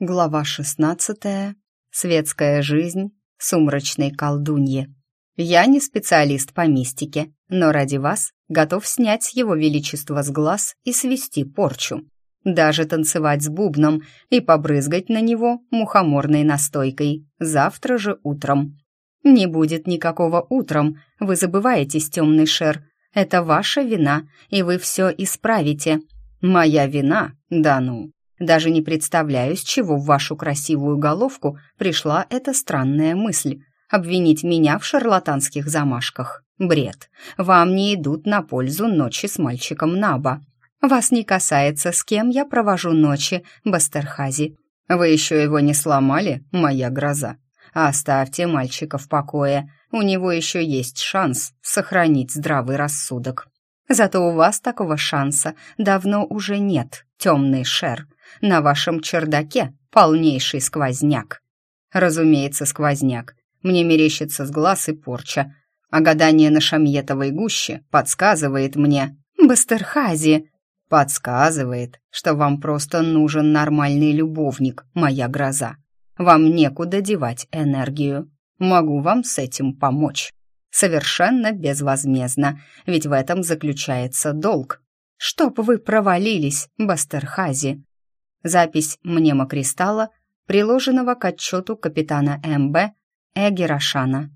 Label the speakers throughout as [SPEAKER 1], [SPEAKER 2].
[SPEAKER 1] Глава шестнадцатая. Светская жизнь сумрачной колдуньи. Я не специалист по мистике, но ради вас готов снять его величества с глаз и свести порчу. Даже танцевать с бубном и побрызгать на него мухоморной настойкой завтра же утром. Не будет никакого утром, вы забываетесь, темный шер. Это ваша вина, и вы все исправите. Моя вина? Да ну. Даже не представляю, с чего в вашу красивую головку пришла эта странная мысль. Обвинить меня в шарлатанских замашках. Бред. Вам не идут на пользу ночи с мальчиком Наба. Вас не касается, с кем я провожу ночи, Бастерхази. Вы еще его не сломали, моя гроза. Оставьте мальчика в покое. У него еще есть шанс сохранить здравый рассудок. Зато у вас такого шанса давно уже нет, темный шер. На вашем чердаке полнейший сквозняк. Разумеется, сквозняк. Мне мерещится с глаз и порча. А гадание на шамьетовой гуще подсказывает мне... Бастерхази! Подсказывает, что вам просто нужен нормальный любовник, моя гроза. Вам некуда девать энергию. Могу вам с этим помочь. Совершенно безвозмездно, ведь в этом заключается долг. Чтоб вы провалились, Бастерхази. Запись мнемокристалла, приложенного к отчету капитана МБ Эгерашана.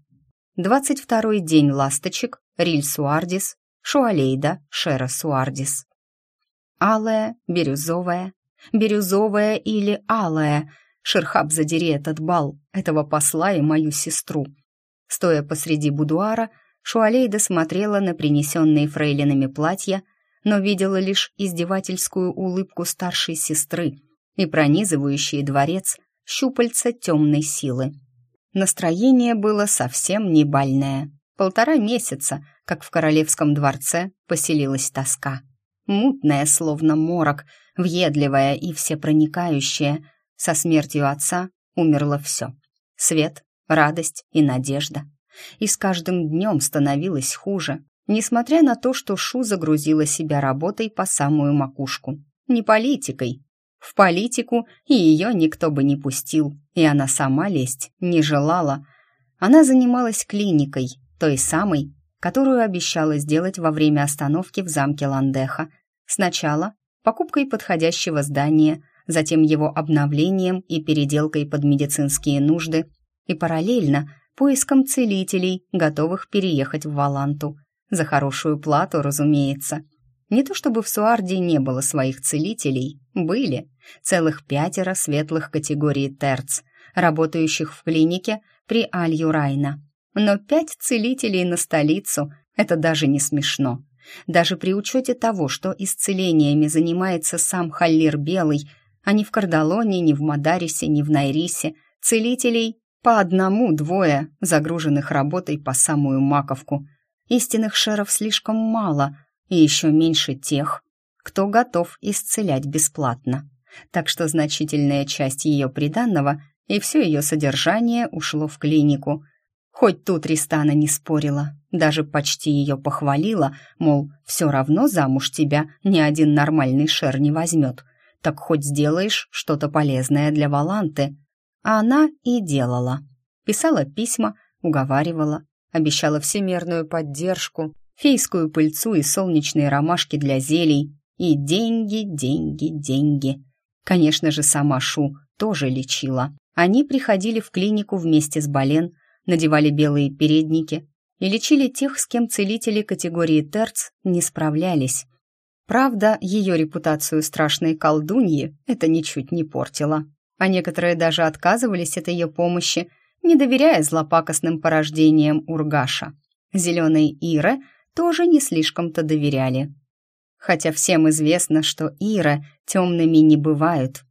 [SPEAKER 1] 22-й день ласточек, Риль Суардис, Шуалейда, Шера Суардис. Алая, бирюзовая, бирюзовая или алая. Шерхаб, задери этот бал, этого посла и мою сестру. Стоя посреди будуара, Шуалейда смотрела на принесенные фрейлинами платья, но видела лишь издевательскую улыбку старшей сестры и пронизывающие дворец щупальца темной силы. Настроение было совсем не бальное. Полтора месяца, как в королевском дворце, поселилась тоска. Мутная, словно морок, въедливая и всепроникающая. Со смертью отца умерло все. Свет, радость и надежда. И с каждым днем становилось хуже, несмотря на то, что Шу загрузила себя работой по самую макушку. Не политикой. В политику и ее никто бы не пустил, и она сама лезть не желала. Она занималась клиникой, той самой, которую обещала сделать во время остановки в замке Ландеха. Сначала покупкой подходящего здания, затем его обновлением и переделкой под медицинские нужды, и параллельно поиском целителей, готовых переехать в Валанту. За хорошую плату, разумеется. Не то чтобы в Суарде не было своих целителей, были. Целых пятеро светлых категорий терц, работающих в клинике при Аль-Юрайна. Но пять целителей на столицу – это даже не смешно. Даже при учете того, что исцелениями занимается сам Халлир Белый, а ни в Кардалоне, ни в Мадарисе, ни в Найрисе, целителей по одному-двое, загруженных работой по самую маковку – Истинных шеров слишком мало, и еще меньше тех, кто готов исцелять бесплатно. Так что значительная часть ее приданного и все ее содержание ушло в клинику. Хоть тут Ристана не спорила, даже почти ее похвалила, мол, все равно замуж тебя ни один нормальный шер не возьмет, так хоть сделаешь что-то полезное для Валанты. А она и делала. Писала письма, уговаривала, обещала всемерную поддержку, фейскую пыльцу и солнечные ромашки для зелий, и деньги, деньги, деньги. Конечно же, сама Шу тоже лечила. Они приходили в клинику вместе с Бален, надевали белые передники и лечили тех, с кем целители категории терц не справлялись. Правда, ее репутацию страшной колдуньи это ничуть не портило, а некоторые даже отказывались от ее помощи – не доверяя злопакостным порождениям Ургаша. Зеленой Ире тоже не слишком-то доверяли. Хотя всем известно, что Ира темными не бывают.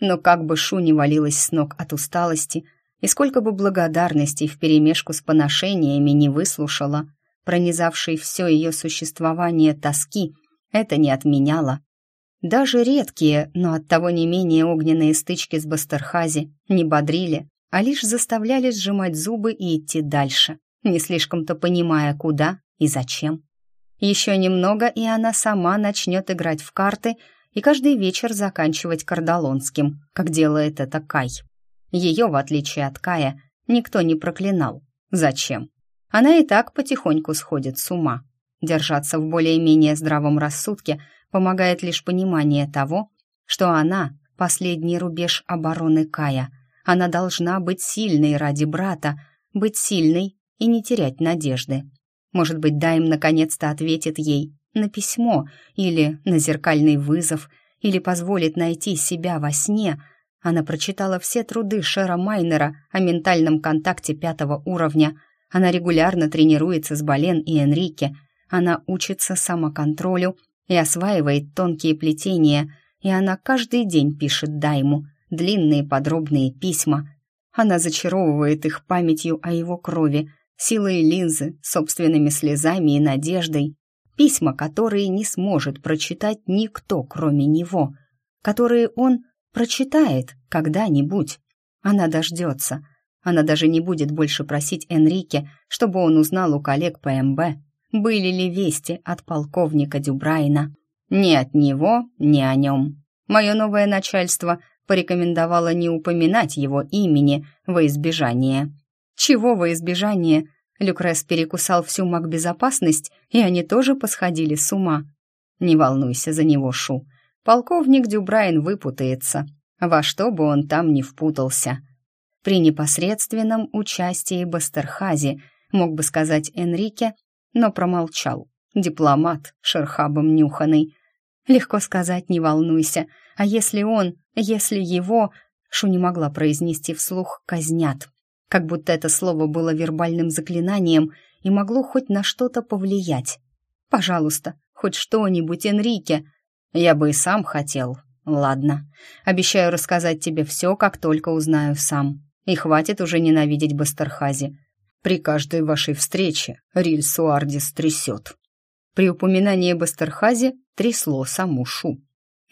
[SPEAKER 1] Но как бы Шу не валилась с ног от усталости, и сколько бы благодарностей вперемешку с поношениями не выслушала, пронизавшей все ее существование тоски, это не отменяло. Даже редкие, но оттого не менее огненные стычки с Бастерхази не бодрили, а лишь заставляли сжимать зубы и идти дальше, не слишком-то понимая, куда и зачем. Еще немного, и она сама начнет играть в карты и каждый вечер заканчивать кардалонским, как делает это Кай. Ее, в отличие от Кая, никто не проклинал. Зачем? Она и так потихоньку сходит с ума. Держаться в более-менее здравом рассудке помогает лишь понимание того, что она — последний рубеж обороны Кая. Она должна быть сильной ради брата, быть сильной и не терять надежды. Может быть, Дайм наконец-то ответит ей на письмо или на зеркальный вызов, или позволит найти себя во сне. Она прочитала все труды Шера Майнера о ментальном контакте пятого уровня. Она регулярно тренируется с Бален и Энрике. Она учится самоконтролю и осваивает тонкие плетения, и она каждый день пишет Дайму длинные подробные письма. Она зачаровывает их памятью о его крови, силой линзы, собственными слезами и надеждой письма, которые не сможет прочитать никто, кроме него, которые он прочитает когда-нибудь. Она дождется. Она даже не будет больше просить Энрике, чтобы он узнал у коллег ПМБ, были ли вести от полковника Дюбрайна. Ни от него, ни о нем. Мое новое начальство порекомендовало не упоминать его имени во избежание. Чего во избежание? Люкрес перекусал всю магбезопасность, и они тоже посходили с ума. Не волнуйся за него, Шу. Полковник Дюбрайн выпутается, во что бы он там ни впутался. При непосредственном участии Бастерхази, мог бы сказать Энрике, но промолчал. Дипломат, шерхабом нюханый. Легко сказать «не волнуйся», а если он, если его... Шу не могла произнести вслух «казнят», как будто это слово было вербальным заклинанием и могло хоть на что-то повлиять. «Пожалуйста, хоть что-нибудь, Энрике!» «Я бы и сам хотел. Ладно, обещаю рассказать тебе все, как только узнаю сам. И хватит уже ненавидеть Бастерхази. При каждой вашей встрече Риль Суардис трясет». При упоминании Бастерхази трясло саму Шу.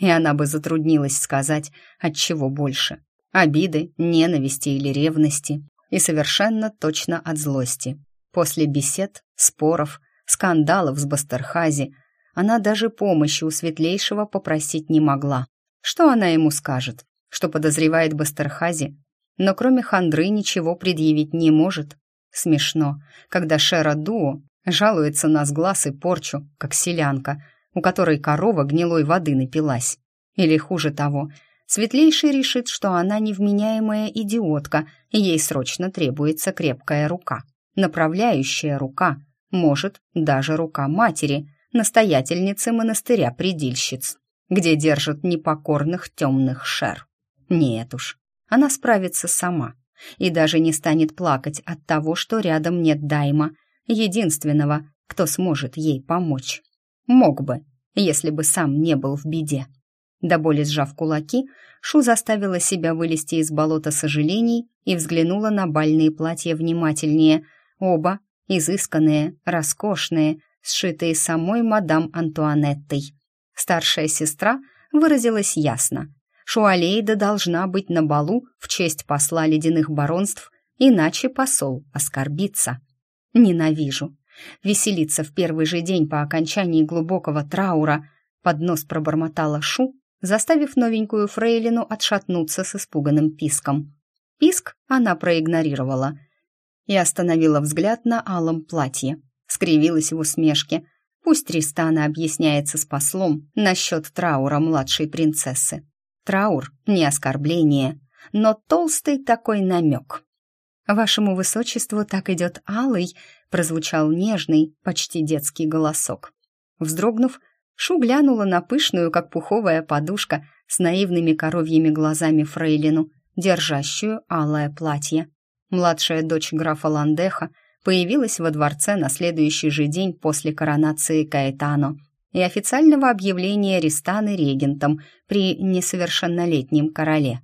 [SPEAKER 1] И она бы затруднилась сказать, от чего больше. Обиды, ненависти или ревности и совершенно точно от злости. После бесед, споров, скандалов с Бастерхази она даже помощи у Светлейшего попросить не могла. Что она ему скажет? Что подозревает Бастерхази? Но кроме хандры ничего предъявить не может. Смешно, когда Шера Дуо жалуется на сглаз и порчу, как селянка, у которой корова гнилой воды напилась. Или хуже того, Светлейший решит, что она невменяемая идиотка, и ей срочно требуется крепкая рука. Направляющая рука, может, даже рука матери, настоятельницы монастыря предильщиц, где держат непокорных темных шер. Нет уж, она справится сама и даже не станет плакать от того, что рядом нет Дайма, единственного, кто сможет ей помочь. Мог бы, если бы сам не был в беде. До боли сжав кулаки, Шу заставила себя вылезти из болота сожалений и взглянула на бальные платья внимательнее. Оба изысканные, роскошные, сшитые самой мадам Антуанеттой. Старшая сестра выразилась ясно. Шуалейда должна быть на балу в честь посла ледяных баронств, иначе посол оскорбится. Ненавижу. Веселиться в первый же день по окончании глубокого траура под нос пробормотала Шу, заставив новенькую фрейлину отшатнуться с испуганным писком. Писк она проигнорировала и остановила взгляд на алом платье. Скривилась в усмешке. Пусть Тристана объясняется с послом насчет траура младшей принцессы. Траур — не оскорбление, но толстый такой намек. «Вашему высочеству так идет алый», — прозвучал нежный, почти детский голосок. Вздрогнув, Шу глянула на пышную, как пуховая подушка, с наивными коровьими глазами фрейлину, держащую алое платье. Младшая дочь графа Ландеха появилась во дворце на следующий же день после коронации Каэтано и официального объявления Ристаны регентом при несовершеннолетнем короле.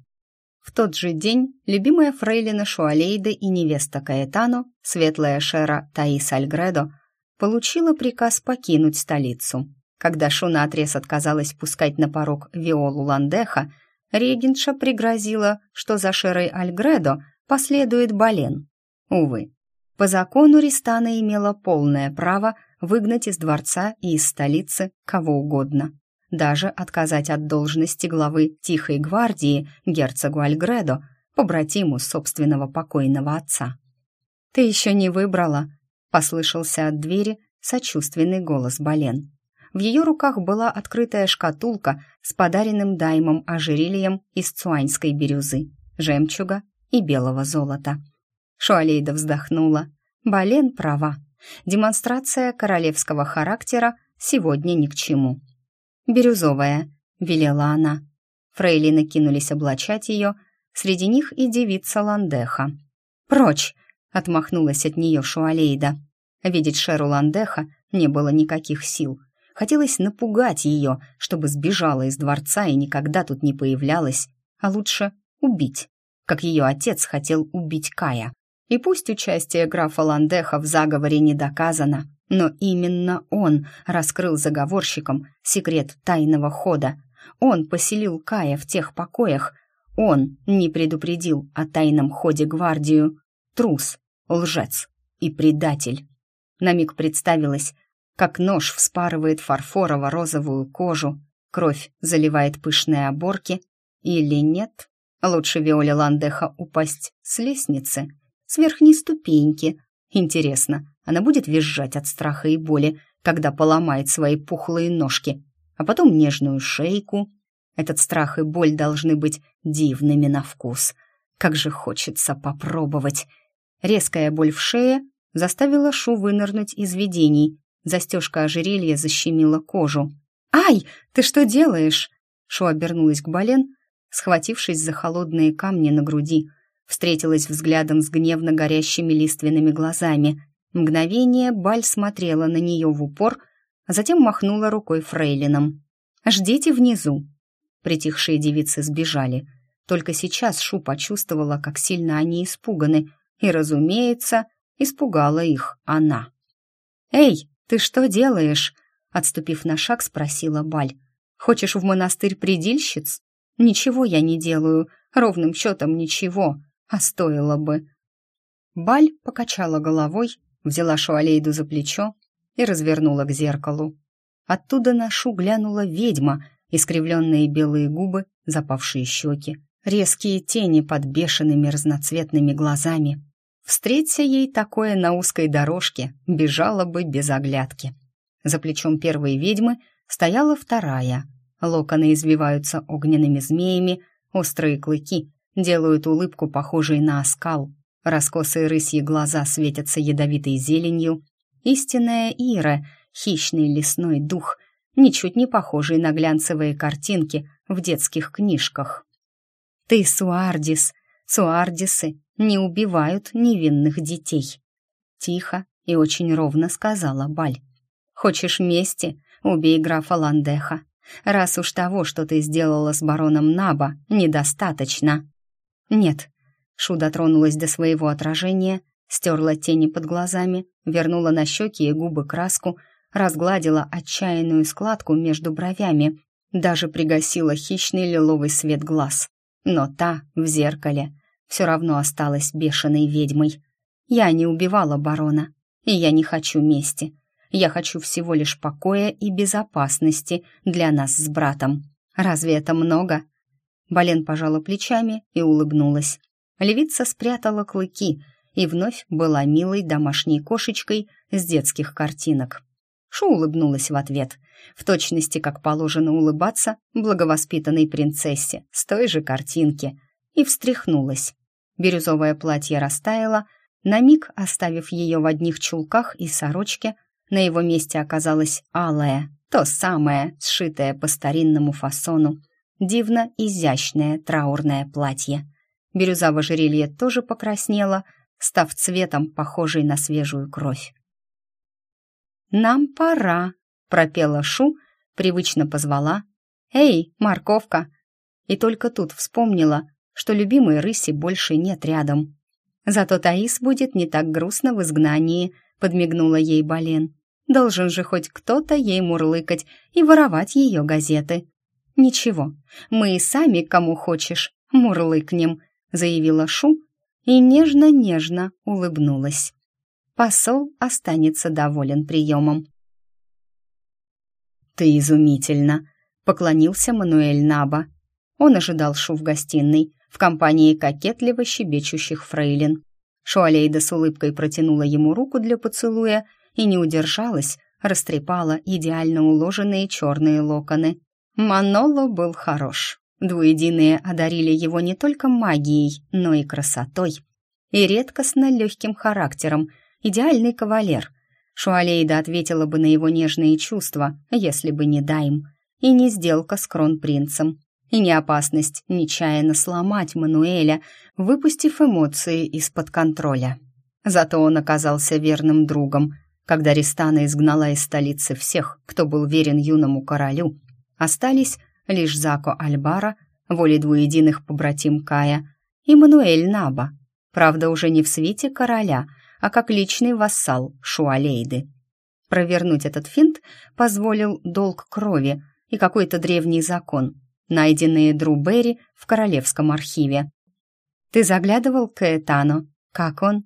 [SPEAKER 1] В тот же день любимая фрейлина Шуалейда и невеста Каэтано, светлая шера Таис Альгредо, получила приказ покинуть столицу. Когда Шуна отрез отказалась пускать на порог Виолу Ландеха, регентша пригрозила, что за Шерой Альгредо последует Бален. Увы, по закону Ристана имела полное право выгнать из дворца и из столицы кого угодно. Даже отказать от должности главы Тихой гвардии герцогу Альгредо, побратиму собственного покойного отца. «Ты еще не выбрала», — послышался от двери сочувственный голос Бален. В ее руках была открытая шкатулка с подаренным даймом ожерельем из цуаньской бирюзы, жемчуга и белого золота. Шуалейда вздохнула. Бален права. Демонстрация королевского характера сегодня ни к чему. «Бирюзовая», — велела она. Фрейлины кинулись облачать ее, среди них и девица Ландеха. «Прочь!» — отмахнулась от нее Шуалейда. Видеть Шеру Ландеха не было никаких сил. Хотелось напугать ее, чтобы сбежала из дворца и никогда тут не появлялась, а лучше убить, как ее отец хотел убить Кая. И пусть участие графа Ландеха в заговоре не доказано, но именно он раскрыл заговорщикам секрет тайного хода. Он поселил Кая в тех покоях. Он не предупредил о тайном ходе гвардию. Трус, лжец и предатель. На миг представилось, как нож вспарывает фарфорово-розовую кожу, кровь заливает пышные оборки. Или нет? Лучше Виоле Ландеха упасть с лестницы, с верхней ступеньки. Интересно, она будет визжать от страха и боли, когда поломает свои пухлые ножки, а потом нежную шейку. Этот страх и боль должны быть дивными на вкус. Как же хочется попробовать. Резкая боль в шее заставила Шу вынырнуть из видений. Застежка ожерелья защемила кожу. «Ай, ты что делаешь?» Шу обернулась к Бален, схватившись за холодные камни на груди, встретилась взглядом с гневно горящими лиственными глазами. Мгновение Баль смотрела на нее в упор, а затем махнула рукой фрейлином. «Ждите внизу!» Притихшие девицы сбежали. Только сейчас Шу почувствовала, как сильно они испуганы, и, разумеется, Испугала их она. «Эй, ты что делаешь?» Отступив на шаг, спросила Баль. «Хочешь в монастырь предильщиц?» «Ничего я не делаю, ровным счетом ничего, а стоило бы». Баль покачала головой, взяла Шуалейду за плечо и развернула к зеркалу. Оттуда на Шу глянула ведьма, искривленные белые губы, запавшие щеки, резкие тени под бешеными разноцветными глазами. Встреться ей такое на узкой дорожке, бежала бы без оглядки. За плечом первой ведьмы стояла вторая. Локоны извиваются огненными змеями, острые клыки делают улыбку, похожей на оскал. Раскосые рысьи глаза светятся ядовитой зеленью. Истинная Ира, хищный лесной дух, ничуть не похожий на глянцевые картинки в детских книжках. «Ты Суардис, Суардисы не убивают невинных детей», — тихо и очень ровно сказала Баль. «Хочешь мести? Убей графа Ландеха. Раз уж того, что ты сделала с бароном Наба, недостаточно». «Нет», — Шу дотронулась до своего отражения, стерла тени под глазами, вернула на щеки и губы краску, разгладила отчаянную складку между бровями, даже пригасила хищный лиловый свет глаз. Но та в зеркале все равно осталась бешеной ведьмой. Я не убивала барона, и я не хочу мести. Я хочу всего лишь покоя и безопасности для нас с братом. Разве это много?» Бален пожала плечами и улыбнулась. Левица спрятала клыки и вновь была милой домашней кошечкой с детских картинок. Шу улыбнулась в ответ, в точности, как положено улыбаться благовоспитанной принцессе с той же картинки, и встряхнулась. Бирюзовое платье растаяло, на миг оставив ее в одних чулках и сорочке, на его месте оказалось алое, то самое, сшитое по старинному фасону, дивно изящное траурное платье. Бирюза в ожерелье тоже покраснела, став цветом, похожей на свежую кровь. «Нам пора», — пропела Шу, привычно позвала. «Эй, морковка!» И только тут вспомнила, что любимой рыси больше нет рядом. Зато Таис будет не так грустно в изгнании, подмигнула ей Бален. Должен же хоть кто-то ей мурлыкать и воровать ее газеты. Ничего, мы и сами, кому хочешь, мурлыкнем, заявила Шу и нежно-нежно улыбнулась. Посол останется доволен приемом. «Ты изумительно!» поклонился Мануэль Наба. Он ожидал Шу в гостиной, в компании кокетливо щебечущих фрейлин. Шуалейда с улыбкой протянула ему руку для поцелуя и не удержалась, растрепала идеально уложенные черные локоны. Маноло был хорош. Двуединые одарили его не только магией, но и красотой. И редкостно легким характером, идеальный кавалер. Шуалейда ответила бы на его нежные чувства, если бы не Дайм, и не сделка с кронпринцем, и не опасность нечаянно сломать Мануэля, выпустив эмоции из-под контроля. Зато он оказался верным другом, когда Ристана изгнала из столицы всех, кто был верен юному королю. Остались лишь Зако Альбара, воле двуединых побратим Кая, и Мануэль Наба, правда, уже не в свите короля, а как личный вассал Шуалейды. Провернуть этот финт позволил долг крови и какой-то древний закон — найденные Друберри в Королевском архиве. «Ты заглядывал к Этану? Как он?»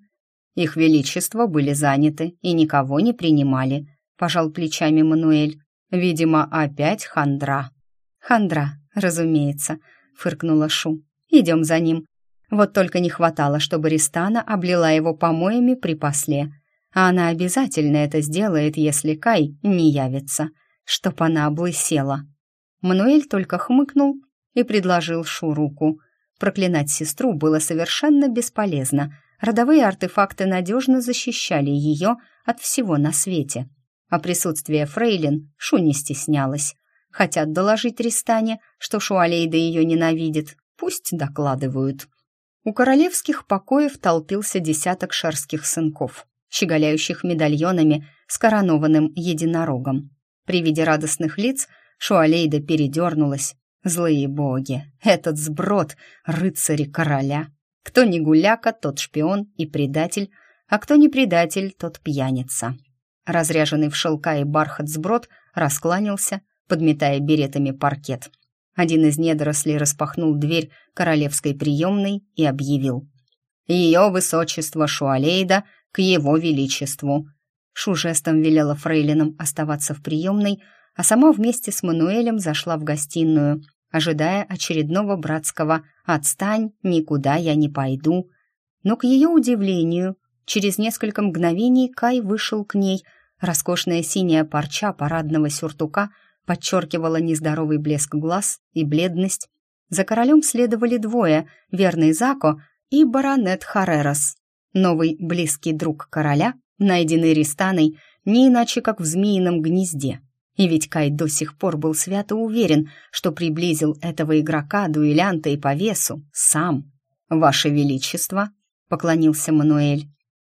[SPEAKER 1] «Их величество были заняты и никого не принимали», — пожал плечами Мануэль. «Видимо, опять хандра». «Хандра, разумеется», — фыркнула Шу. «Идем за ним. Вот только не хватало, чтобы Ристана облила его помоями при после. А она обязательно это сделает, если Кай не явится, чтоб она облысела». Мануэль только хмыкнул и предложил Шу руку. Проклинать сестру было совершенно бесполезно. Родовые артефакты надежно защищали ее от всего на свете. А присутствие Фрейлин Шу не стеснялась. Хотят доложить Ристане, что Шуалейда ее ненавидит. Пусть докладывают. У королевских покоев толпился десяток шерских сынков, щеголяющих медальонами с коронованным единорогом. При виде радостных лиц – Шуалейда передернулась. Злые боги, этот сброд, рыцари короля. Кто не гуляка, тот шпион и предатель, а кто не предатель, тот пьяница. Разряженный в шелка и бархат сброд раскланялся, подметая беретами паркет. Один из недорослей распахнул дверь королевской приемной и объявил. «Ее высочество Шуалейда к его величеству». Шу жестом велела фрейлинам оставаться в приемной, а сама вместе с Мануэлем зашла в гостиную, ожидая очередного братского «Отстань, никуда я не пойду». Но, к ее удивлению, через несколько мгновений Кай вышел к ней. Роскошная синяя парча парадного сюртука подчеркивала нездоровый блеск глаз и бледность. За королем следовали двое — верный Зако и баронет Харерос. Новый близкий друг короля, найденный Ристаной, не иначе как в змеином гнезде. И ведь Кай до сих пор был свято уверен, что приблизил этого игрока, дуэлянта и по весу сам. «Ваше Величество!» — поклонился Мануэль.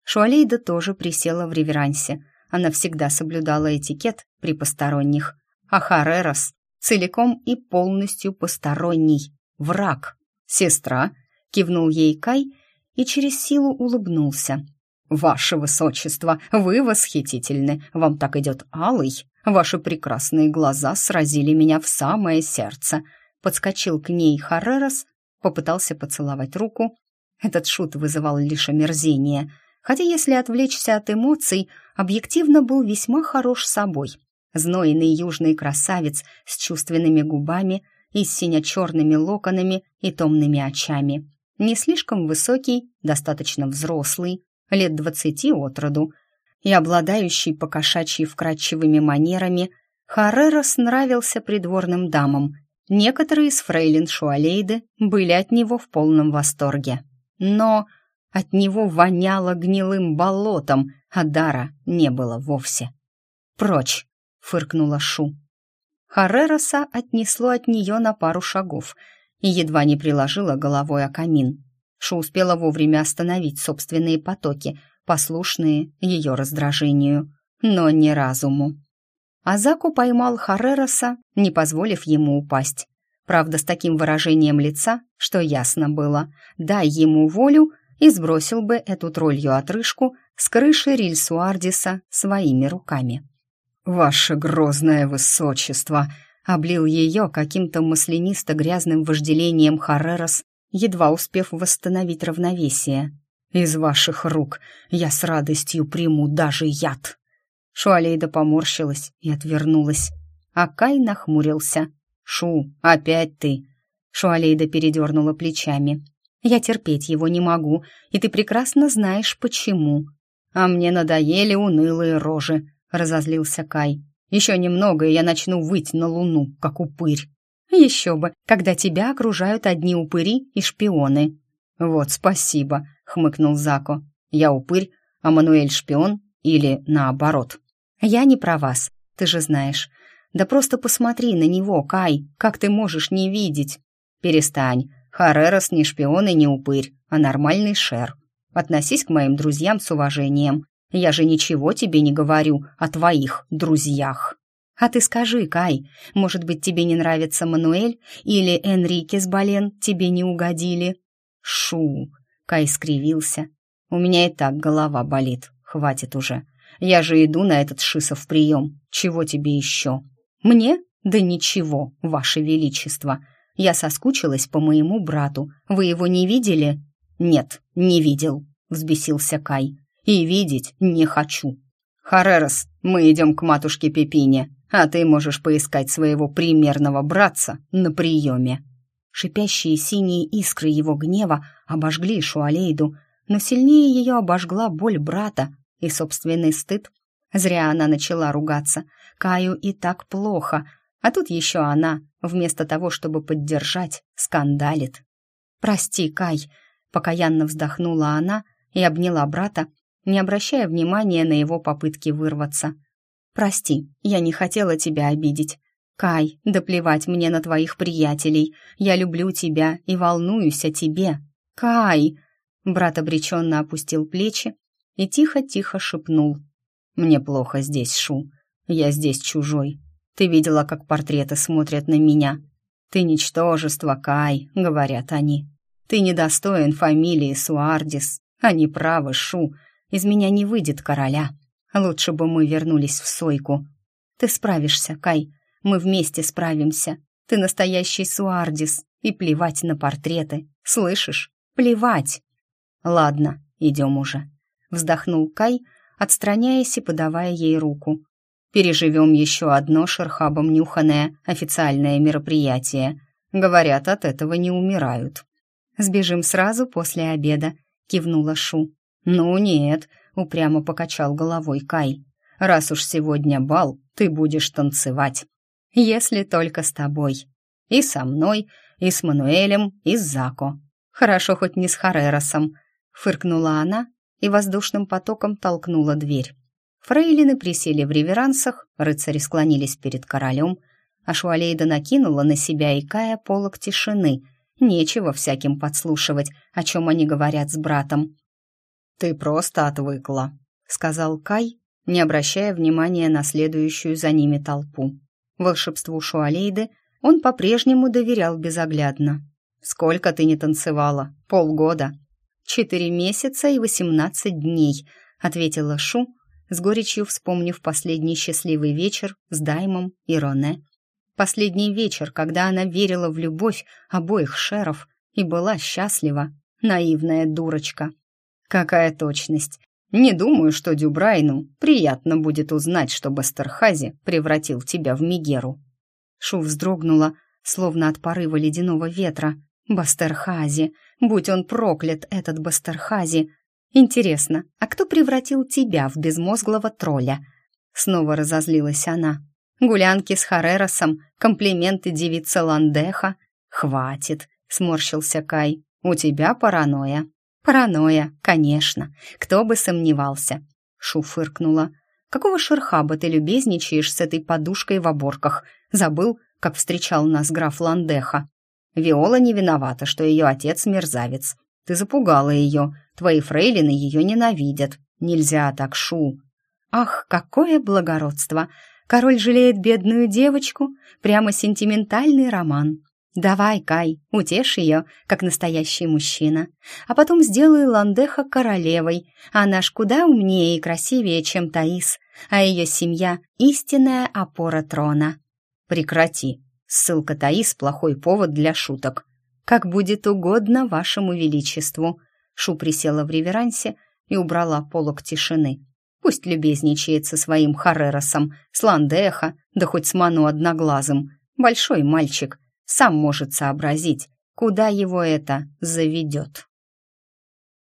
[SPEAKER 1] Шуалейда тоже присела в реверансе. Она всегда соблюдала этикет при посторонних. А Харерос целиком и полностью посторонний. Враг. «Сестра!» — кивнул ей Кай и через силу улыбнулся. «Ваше Высочество, вы восхитительны. Вам так идет алый. Ваши прекрасные глаза сразили меня в самое сердце. Подскочил к ней Харерос, попытался поцеловать руку. Этот шут вызывал лишь омерзение, хотя, если отвлечься от эмоций, объективно был весьма хорош собой. Знойный южный красавец с чувственными губами и сине-черными локонами и томными очами. Не слишком высокий, достаточно взрослый, лет двадцати от роду, и обладающий покошачьи вкрадчивыми манерами, Харрерос нравился придворным дамам. Некоторые из фрейлин Шуалейды были от него в полном восторге. Но от него воняло гнилым болотом, а дара не было вовсе. «Прочь!» — фыркнула Шу. Харрероса отнесло от нее на пару шагов и едва не приложила головой о камин. Шу успела вовремя остановить собственные потоки — послушные ее раздражению, но не разуму. Азаку поймал Харероса, не позволив ему упасть. Правда, с таким выражением лица, что ясно было, дай ему волю и сбросил бы эту троллью отрыжку с крыши Рильсуардиса своими руками. «Ваше грозное высочество!» облил ее каким-то маслянисто-грязным вожделением Харерос, едва успев восстановить равновесие. Из ваших рук я с радостью приму даже яд». Шуалейда поморщилась и отвернулась, а Кай нахмурился. «Шу, опять ты!» Шуалейда передернула плечами. «Я терпеть его не могу, и ты прекрасно знаешь, почему». «А мне надоели унылые рожи», — разозлился Кай. «Еще немного, и я начну выть на луну, как упырь». «Еще бы, когда тебя окружают одни упыри и шпионы». «Вот спасибо», — хмыкнул Зако. «Я упырь, а Мануэль шпион или наоборот?» «Я не про вас, ты же знаешь. Да просто посмотри на него, Кай, как ты можешь не видеть?» «Перестань. Харерос не шпион и не упырь, а нормальный шер. Относись к моим друзьям с уважением. Я же ничего тебе не говорю о твоих друзьях». «А ты скажи, Кай, может быть, тебе не нравится Мануэль или Энрике с Бален тебе не угодили?» «Шу!» — Кай скривился. «У меня и так голова болит. Хватит уже. Я же иду на этот шисов прием. Чего тебе еще?» «Мне? Да ничего, ваше величество. Я соскучилась по моему брату. Вы его не видели?» «Нет, не видел», — взбесился Кай. «И видеть не хочу». «Харерос, мы идем к матушке Пепине, а ты можешь поискать своего примерного братца на приеме». Шипящие синие искры его гнева обожгли Шуалейду, но сильнее ее обожгла боль брата и собственный стыд. Зря она начала ругаться. Каю и так плохо, а тут еще она, вместо того, чтобы поддержать, скандалит. «Прости, Кай», — покаянно вздохнула она и обняла брата, не обращая внимания на его попытки вырваться. «Прости, я не хотела тебя обидеть. Кай, да плевать мне на твоих приятелей. Я люблю тебя и волнуюсь о тебе. Кай!» Брат обреченно опустил плечи и тихо-тихо шепнул. «Мне плохо здесь, Шу. Я здесь чужой. Ты видела, как портреты смотрят на меня. Ты ничтожество, Кай, говорят они. Ты недостоин фамилии Суардис. Они правы, Шу. Из меня не выйдет короля. Лучше бы мы вернулись в Сойку. Ты справишься, Кай. Мы вместе справимся. Ты настоящий Суардис. И плевать на портреты. Слышишь? Плевать. Ладно, идем уже. Вздохнул Кай, отстраняясь и подавая ей руку. Переживем еще одно шерхабом нюханное официальное мероприятие. Говорят, от этого не умирают. Сбежим сразу после обеда, кивнула Шу. Ну нет, упрямо покачал головой Кай. Раз уж сегодня бал, ты будешь танцевать. Если только с тобой. И со мной, и с Мануэлем, и с Зако. Хорошо хоть не с Хареросом, фыркнула она и воздушным потоком толкнула дверь. Фрейлины присели в реверансах, рыцари склонились перед королем, а Шуалейда накинула на себя и Кая полок тишины. Нечего всяким подслушивать, о чем они говорят с братом. «Ты просто отвыкла», — сказал Кай, не обращая внимания на следующую за ними толпу. Волшебству Шуалейды он по-прежнему доверял безоглядно. «Сколько ты не танцевала? Полгода?» «Четыре месяца и восемнадцать дней», — ответила Шу, с горечью вспомнив последний счастливый вечер с Даймом и Роне. Последний вечер, когда она верила в любовь обоих шеров и была счастлива, наивная дурочка. Какая точность! Не думаю, что Дюбрайну приятно будет узнать, что Бастерхази превратил тебя в Мигеру. Шу вздрогнула, словно от порыва ледяного ветра. Бастерхази! Будь он проклят, этот Бастерхази! «Интересно, а кто превратил тебя в безмозглого тролля?» Снова разозлилась она. «Гулянки с Хареросом, комплименты девицы Ландеха. Хватит!» — сморщился Кай. «У тебя паранойя». «Паранойя, конечно. Кто бы сомневался?» Шу фыркнула. «Какого шерхаба ты любезничаешь с этой подушкой в оборках? Забыл, как встречал нас граф Ландеха?» Виола не виновата, что ее отец мерзавец. Ты запугала ее. Твои фрейлины ее ненавидят. Нельзя так, Шу. Ах, какое благородство! Король жалеет бедную девочку. Прямо сентиментальный роман. Давай, Кай, утешь ее, как настоящий мужчина. А потом сделай Ландеха королевой. Она ж куда умнее и красивее, чем Таис. А ее семья — истинная опора трона. Прекрати. Ссылка Таис — плохой повод для шуток. «Как будет угодно вашему величеству», Шу присела в реверансе и убрала полок тишины. Пусть любезничает со своим Хареросом, с Ландеха, да хоть с Ману Одноглазым. большой мальчик, сам может сообразить, куда его это заведет.